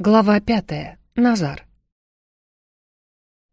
Глава пятая. Назар.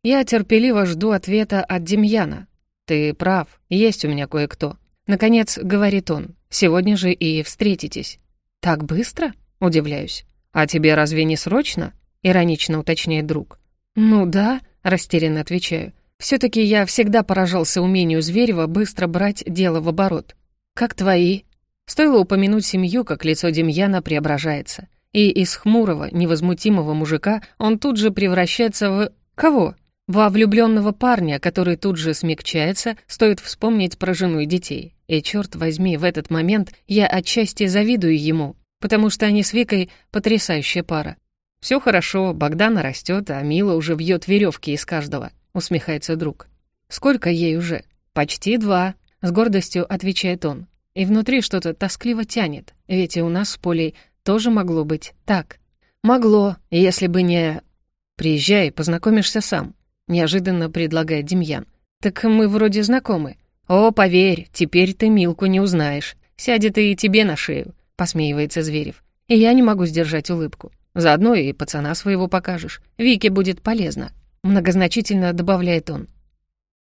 Я терпеливо жду ответа от Демьяна. «Ты прав, есть у меня кое-кто». Наконец, говорит он, «сегодня же и встретитесь». «Так быстро?» — удивляюсь. «А тебе разве не срочно?» — иронично уточняет друг. «Ну да», — растерянно отвечаю. все таки я всегда поражался умению Зверева быстро брать дело в оборот. «Как твои?» Стоило упомянуть семью, как лицо Демьяна преображается и из хмурого, невозмутимого мужика он тут же превращается в... кого? Во влюбленного парня, который тут же смягчается, стоит вспомнить про жену и детей. И черт возьми, в этот момент я отчасти завидую ему, потому что они с Викой потрясающая пара. Все хорошо, Богдана растет, а Мила уже вьет веревки из каждого, усмехается друг. Сколько ей уже? Почти два, с гордостью отвечает он. И внутри что-то тоскливо тянет, ведь и у нас с Полей тоже могло быть так. Могло, если бы не... «Приезжай, познакомишься сам», — неожиданно предлагает Демьян. «Так мы вроде знакомы». «О, поверь, теперь ты Милку не узнаешь. Сядет и тебе на шею», — посмеивается Зверев. И я не могу сдержать улыбку. Заодно и пацана своего покажешь. Вике будет полезно», — многозначительно добавляет он.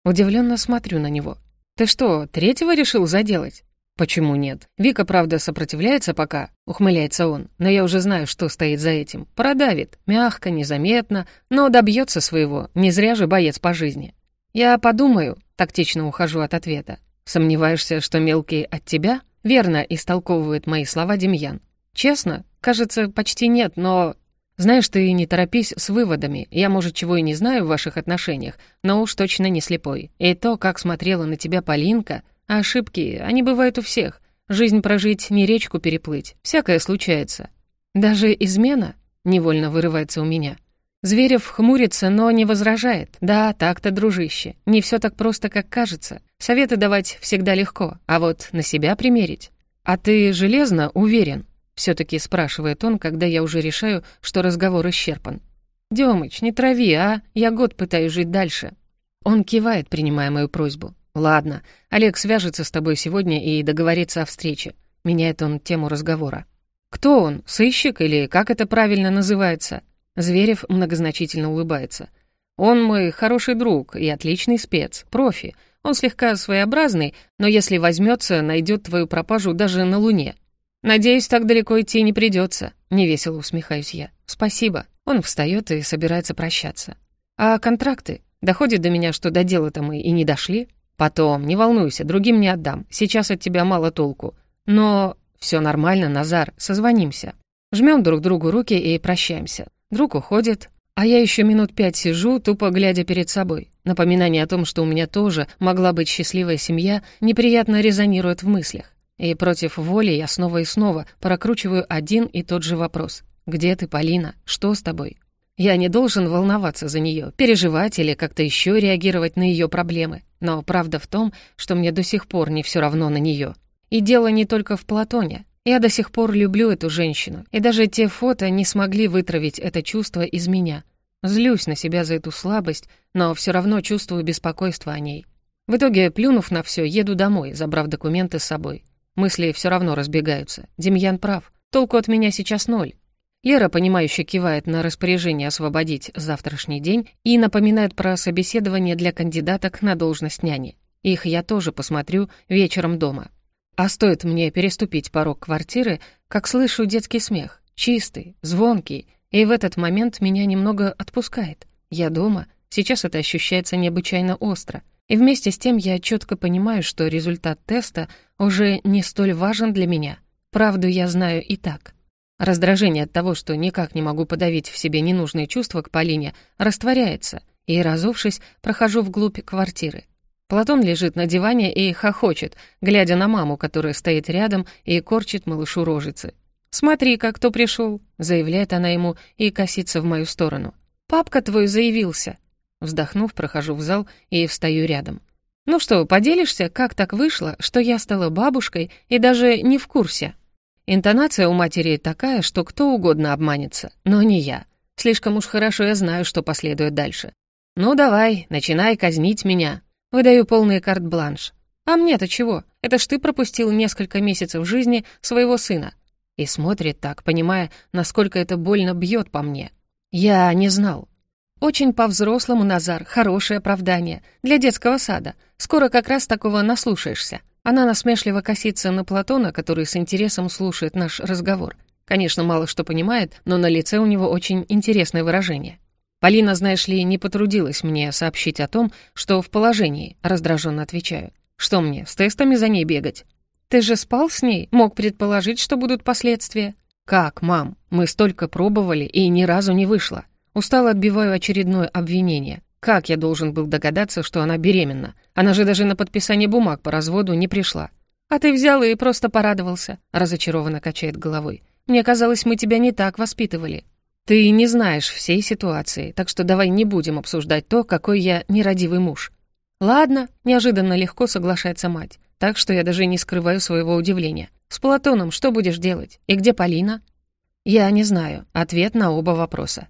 Удивленно смотрю на него. «Ты что, третьего решил заделать?» «Почему нет? Вика, правда, сопротивляется пока», — ухмыляется он, «но я уже знаю, что стоит за этим. Продавит, мягко, незаметно, но добьется своего, не зря же боец по жизни». «Я подумаю», — тактично ухожу от ответа. «Сомневаешься, что мелкий от тебя?» — верно истолковывает мои слова Демьян. «Честно? Кажется, почти нет, но...» «Знаешь, ты не торопись с выводами. Я, может, чего и не знаю в ваших отношениях, но уж точно не слепой. И то, как смотрела на тебя Полинка...» Ошибки, они бывают у всех. Жизнь прожить, не речку переплыть. Всякое случается. Даже измена невольно вырывается у меня. Зверев хмурится, но не возражает. Да, так-то, дружище. Не все так просто, как кажется. Советы давать всегда легко, а вот на себя примерить. А ты железно уверен? все таки спрашивает он, когда я уже решаю, что разговор исчерпан. «Демыч, не трави, а? Я год пытаюсь жить дальше». Он кивает, принимая мою просьбу. «Ладно, Олег свяжется с тобой сегодня и договорится о встрече». Меняет он тему разговора. «Кто он? Сыщик или как это правильно называется?» Зверев многозначительно улыбается. «Он мой хороший друг и отличный спец, профи. Он слегка своеобразный, но если возьмется, найдет твою пропажу даже на Луне. Надеюсь, так далеко идти не придется. невесело усмехаюсь я. «Спасибо». Он встает и собирается прощаться. «А контракты? Доходит до меня, что до дела-то мы и не дошли?» «Потом, не волнуйся, другим не отдам. Сейчас от тебя мало толку. Но все нормально, Назар, созвонимся». Жмем друг другу руки и прощаемся. Друг уходит, а я еще минут пять сижу, тупо глядя перед собой. Напоминание о том, что у меня тоже могла быть счастливая семья, неприятно резонирует в мыслях. И против воли я снова и снова прокручиваю один и тот же вопрос. «Где ты, Полина? Что с тобой?» Я не должен волноваться за нее, переживать или как-то еще реагировать на ее проблемы. Но правда в том, что мне до сих пор не все равно на нее. И дело не только в Платоне. Я до сих пор люблю эту женщину, и даже те фото не смогли вытравить это чувство из меня. Злюсь на себя за эту слабость, но все равно чувствую беспокойство о ней. В итоге, плюнув на все, еду домой, забрав документы с собой. Мысли все равно разбегаются. Демьян прав. Толку от меня сейчас ноль. Лера, понимающе кивает на распоряжение освободить завтрашний день и напоминает про собеседование для кандидаток на должность няни. Их я тоже посмотрю вечером дома. А стоит мне переступить порог квартиры, как слышу детский смех, чистый, звонкий, и в этот момент меня немного отпускает. Я дома, сейчас это ощущается необычайно остро, и вместе с тем я четко понимаю, что результат теста уже не столь важен для меня. Правду я знаю и так. Раздражение от того, что никак не могу подавить в себе ненужные чувства к Полине, растворяется, и, разувшись, прохожу вглубь квартиры. Платон лежит на диване и хохочет, глядя на маму, которая стоит рядом и корчит малышу рожицы. «Смотри-ка, кто пришел, заявляет она ему и косится в мою сторону. «Папка твой заявился». Вздохнув, прохожу в зал и встаю рядом. «Ну что, поделишься, как так вышло, что я стала бабушкой и даже не в курсе?» Интонация у матери такая, что кто угодно обманется, но не я. Слишком уж хорошо я знаю, что последует дальше. «Ну давай, начинай казнить меня». Выдаю полный карт-бланш. «А мне-то чего? Это ж ты пропустил несколько месяцев жизни своего сына». И смотрит так, понимая, насколько это больно бьет по мне. Я не знал. Очень по-взрослому, Назар, хорошее оправдание. Для детского сада. Скоро как раз такого наслушаешься. Она насмешливо косится на Платона, который с интересом слушает наш разговор. Конечно, мало что понимает, но на лице у него очень интересное выражение. Полина, знаешь ли, не потрудилась мне сообщить о том, что в положении, раздраженно отвечаю. Что мне, с тестами за ней бегать? Ты же спал с ней? Мог предположить, что будут последствия? Как, мам? Мы столько пробовали, и ни разу не вышло. Устало отбиваю очередное обвинение. Как я должен был догадаться, что она беременна? Она же даже на подписание бумаг по разводу не пришла. А ты взял и просто порадовался, разочарованно качает головой. Мне казалось, мы тебя не так воспитывали. «Ты не знаешь всей ситуации, так что давай не будем обсуждать то, какой я нерадивый муж». «Ладно», — неожиданно легко соглашается мать, так что я даже не скрываю своего удивления. «С Платоном что будешь делать? И где Полина?» «Я не знаю. Ответ на оба вопроса».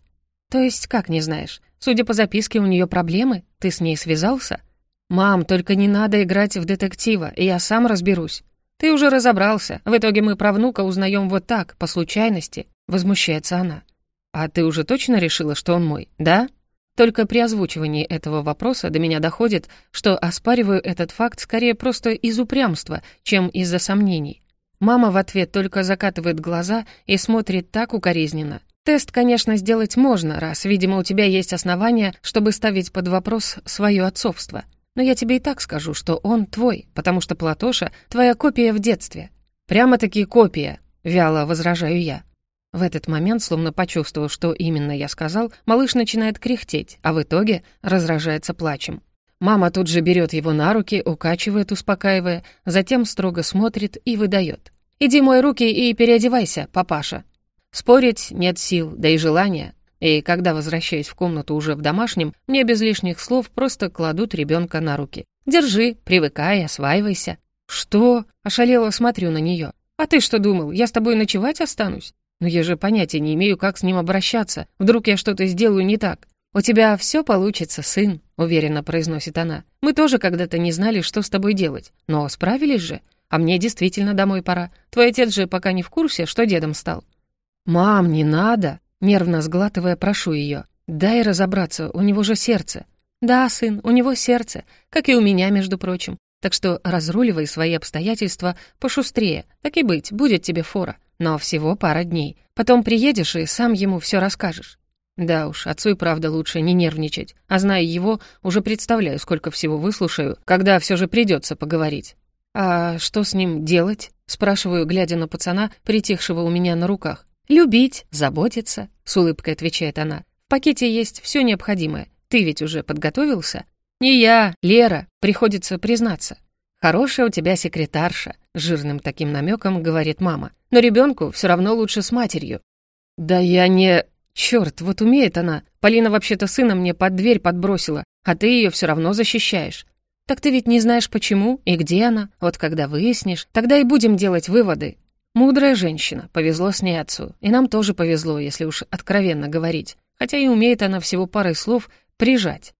«То есть как не знаешь? Судя по записке, у нее проблемы? Ты с ней связался?» «Мам, только не надо играть в детектива, и я сам разберусь». «Ты уже разобрался. В итоге мы про внука узнаем вот так, по случайности», — возмущается она. «А ты уже точно решила, что он мой, да?» Только при озвучивании этого вопроса до меня доходит, что оспариваю этот факт скорее просто из упрямства, чем из-за сомнений. Мама в ответ только закатывает глаза и смотрит так укоризненно. Тест, конечно, сделать можно, раз, видимо, у тебя есть основания, чтобы ставить под вопрос свое отцовство. Но я тебе и так скажу, что он твой, потому что Платоша — твоя копия в детстве. Прямо-таки копия, вяло возражаю я. В этот момент, словно почувствовав, что именно я сказал, малыш начинает кряхтеть, а в итоге разражается плачем. Мама тут же берет его на руки, укачивает, успокаивая, затем строго смотрит и выдает. «Иди мой руки и переодевайся, папаша». Спорить нет сил, да и желания. И когда возвращаюсь в комнату уже в домашнем, мне без лишних слов просто кладут ребенка на руки. «Держи, привыкай, осваивайся». «Что?» — ошалело смотрю на нее. «А ты что думал, я с тобой ночевать останусь?» Но я же понятия не имею, как с ним обращаться. Вдруг я что-то сделаю не так. «У тебя все получится, сын», — уверенно произносит она. «Мы тоже когда-то не знали, что с тобой делать. Но справились же. А мне действительно домой пора. Твой отец же пока не в курсе, что дедом стал». «Мам, не надо!» — нервно сглатывая, прошу ее. «Дай разобраться, у него же сердце». «Да, сын, у него сердце, как и у меня, между прочим. Так что разруливай свои обстоятельства пошустрее. Так и быть, будет тебе фора. Но всего пара дней. Потом приедешь и сам ему все расскажешь. Да уж, отцу и правда лучше не нервничать. А зная его, уже представляю, сколько всего выслушаю, когда все же придется поговорить. «А что с ним делать?» — спрашиваю, глядя на пацана, притихшего у меня на руках. «Любить, заботиться», — с улыбкой отвечает она. «В пакете есть все необходимое. Ты ведь уже подготовился?» «Не я, Лера, приходится признаться. Хорошая у тебя секретарша», — жирным таким намеком говорит мама. «Но ребенку все равно лучше с матерью». «Да я не...» «Черт, вот умеет она. Полина вообще-то сына мне под дверь подбросила, а ты ее все равно защищаешь. Так ты ведь не знаешь, почему и где она. Вот когда выяснишь, тогда и будем делать выводы». Мудрая женщина, повезло с ней отцу. И нам тоже повезло, если уж откровенно говорить. Хотя и умеет она всего парой слов прижать.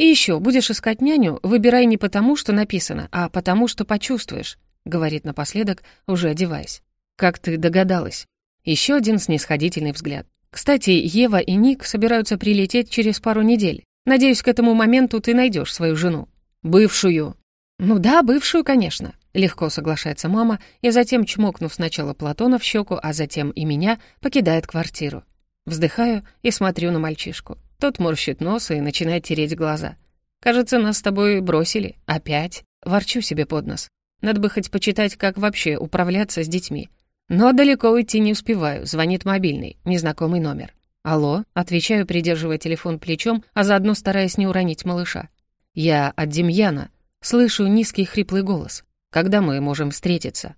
И еще, будешь искать няню, выбирай не потому, что написано, а потому, что почувствуешь», — говорит напоследок, уже одеваясь. «Как ты догадалась?» Еще один снисходительный взгляд. «Кстати, Ева и Ник собираются прилететь через пару недель. Надеюсь, к этому моменту ты найдешь свою жену. Бывшую». «Ну да, бывшую, конечно», — легко соглашается мама, и затем, чмокнув сначала Платона в щеку, а затем и меня, покидает квартиру. Вздыхаю и смотрю на мальчишку. Тот морщит нос и начинает тереть глаза. «Кажется, нас с тобой бросили. Опять?» Ворчу себе под нос. Надо бы хоть почитать, как вообще управляться с детьми. Но далеко уйти не успеваю. Звонит мобильный, незнакомый номер. «Алло?» — отвечаю, придерживая телефон плечом, а заодно стараясь не уронить малыша. «Я от Демьяна. Слышу низкий хриплый голос. Когда мы можем встретиться?»